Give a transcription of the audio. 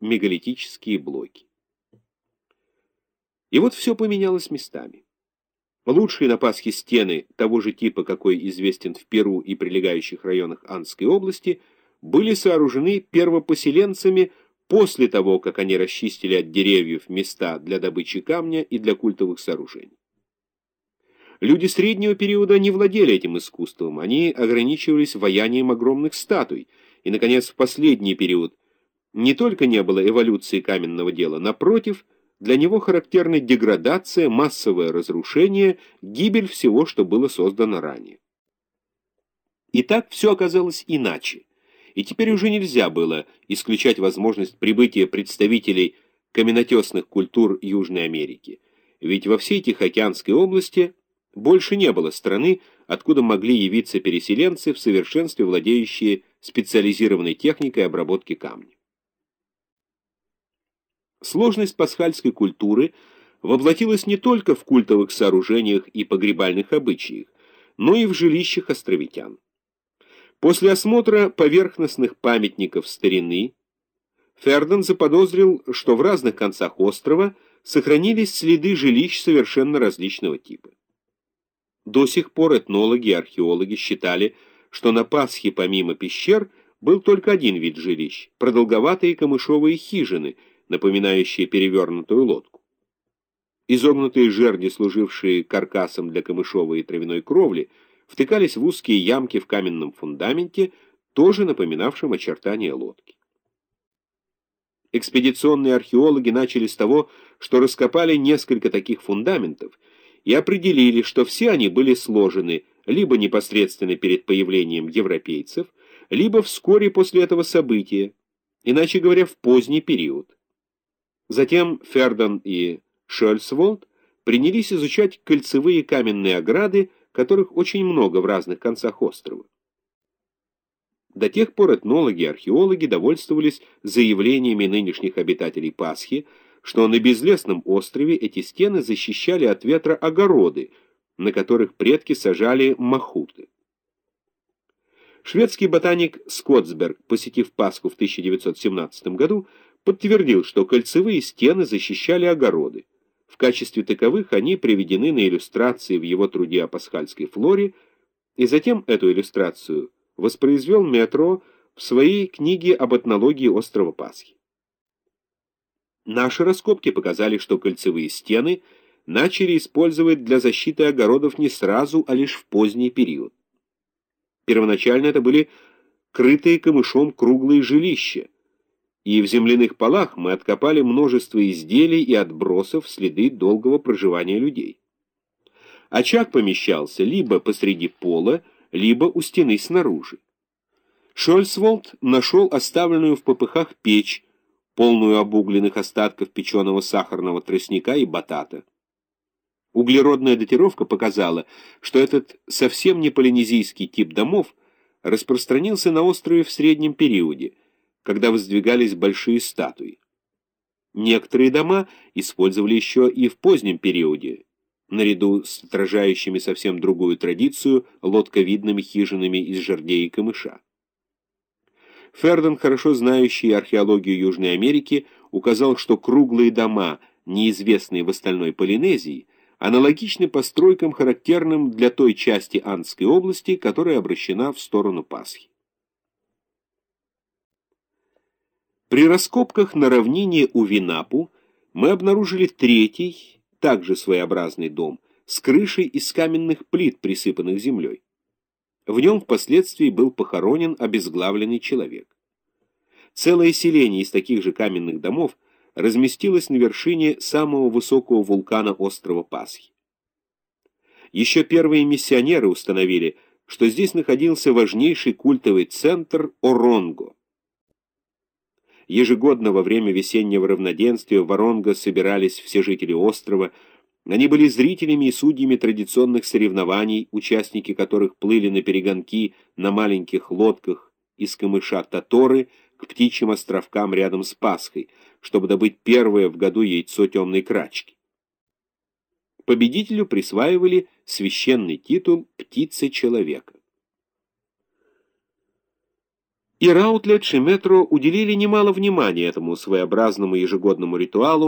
мегалитические блоки. И вот все поменялось местами. Лучшие на Пасхе стены того же типа, какой известен в Перу и прилегающих районах Андской области, были сооружены первопоселенцами после того, как они расчистили от деревьев места для добычи камня и для культовых сооружений. Люди среднего периода не владели этим искусством, они ограничивались ваянием огромных статуй, и, наконец, в последний период не только не было эволюции каменного дела, напротив, для него характерны деградация, массовое разрушение, гибель всего, что было создано ранее. И так все оказалось иначе, и теперь уже нельзя было исключать возможность прибытия представителей каменотесных культур Южной Америки, ведь во всей Тихоокеанской области – больше не было страны, откуда могли явиться переселенцы в совершенстве владеющие специализированной техникой обработки камня. Сложность пасхальской культуры воплотилась не только в культовых сооружениях и погребальных обычаях, но и в жилищах островитян. После осмотра поверхностных памятников старины Ферден заподозрил, что в разных концах острова сохранились следы жилищ совершенно различного типа. До сих пор этнологи и археологи считали, что на Пасхе помимо пещер был только один вид жилищ – продолговатые камышовые хижины, напоминающие перевернутую лодку. Изогнутые жерди, служившие каркасом для камышовой и травяной кровли, втыкались в узкие ямки в каменном фундаменте, тоже напоминавшем очертания лодки. Экспедиционные археологи начали с того, что раскопали несколько таких фундаментов – и определили, что все они были сложены либо непосредственно перед появлением европейцев, либо вскоре после этого события, иначе говоря, в поздний период. Затем Фердон и Шольцволд принялись изучать кольцевые каменные ограды, которых очень много в разных концах острова. До тех пор этнологи и археологи довольствовались заявлениями нынешних обитателей Пасхи, что на безлесном острове эти стены защищали от ветра огороды, на которых предки сажали махуты. Шведский ботаник Скотсберг, посетив Пасху в 1917 году, подтвердил, что кольцевые стены защищали огороды. В качестве таковых они приведены на иллюстрации в его труде о пасхальской флоре, и затем эту иллюстрацию воспроизвел Метро в своей книге об этнологии острова Пасхи. Наши раскопки показали, что кольцевые стены начали использовать для защиты огородов не сразу, а лишь в поздний период. Первоначально это были крытые камышом круглые жилища, и в земляных полах мы откопали множество изделий и отбросов следы долгого проживания людей. Очаг помещался либо посреди пола, либо у стены снаружи. Шольцволд нашел оставленную в попыхах печь, полную обугленных остатков печеного сахарного тростника и батата. Углеродная датировка показала, что этот совсем не полинезийский тип домов распространился на острове в среднем периоде, когда воздвигались большие статуи. Некоторые дома использовали еще и в позднем периоде, наряду с отражающими совсем другую традицию лодковидными хижинами из жердей и камыша. Ферден, хорошо знающий археологию Южной Америки, указал, что круглые дома, неизвестные в остальной Полинезии, аналогичны постройкам, характерным для той части Андской области, которая обращена в сторону Пасхи. При раскопках на равнине у Винапу мы обнаружили третий, также своеобразный дом, с крышей из каменных плит, присыпанных землей. В нем впоследствии был похоронен обезглавленный человек. Целое селение из таких же каменных домов разместилось на вершине самого высокого вулкана острова Пасхи. Еще первые миссионеры установили, что здесь находился важнейший культовый центр Оронго. Ежегодно во время весеннего равноденствия в Оронго собирались все жители острова, они были зрителями и судьями традиционных соревнований, участники которых плыли на перегонки на маленьких лодках из камыша Таторы к птичьим островкам рядом с Пасхой, чтобы добыть первое в году яйцо темной крачки. Победителю присваивали священный титул «Птицы человека». И Раутлетш и Метро уделили немало внимания этому своеобразному ежегодному ритуалу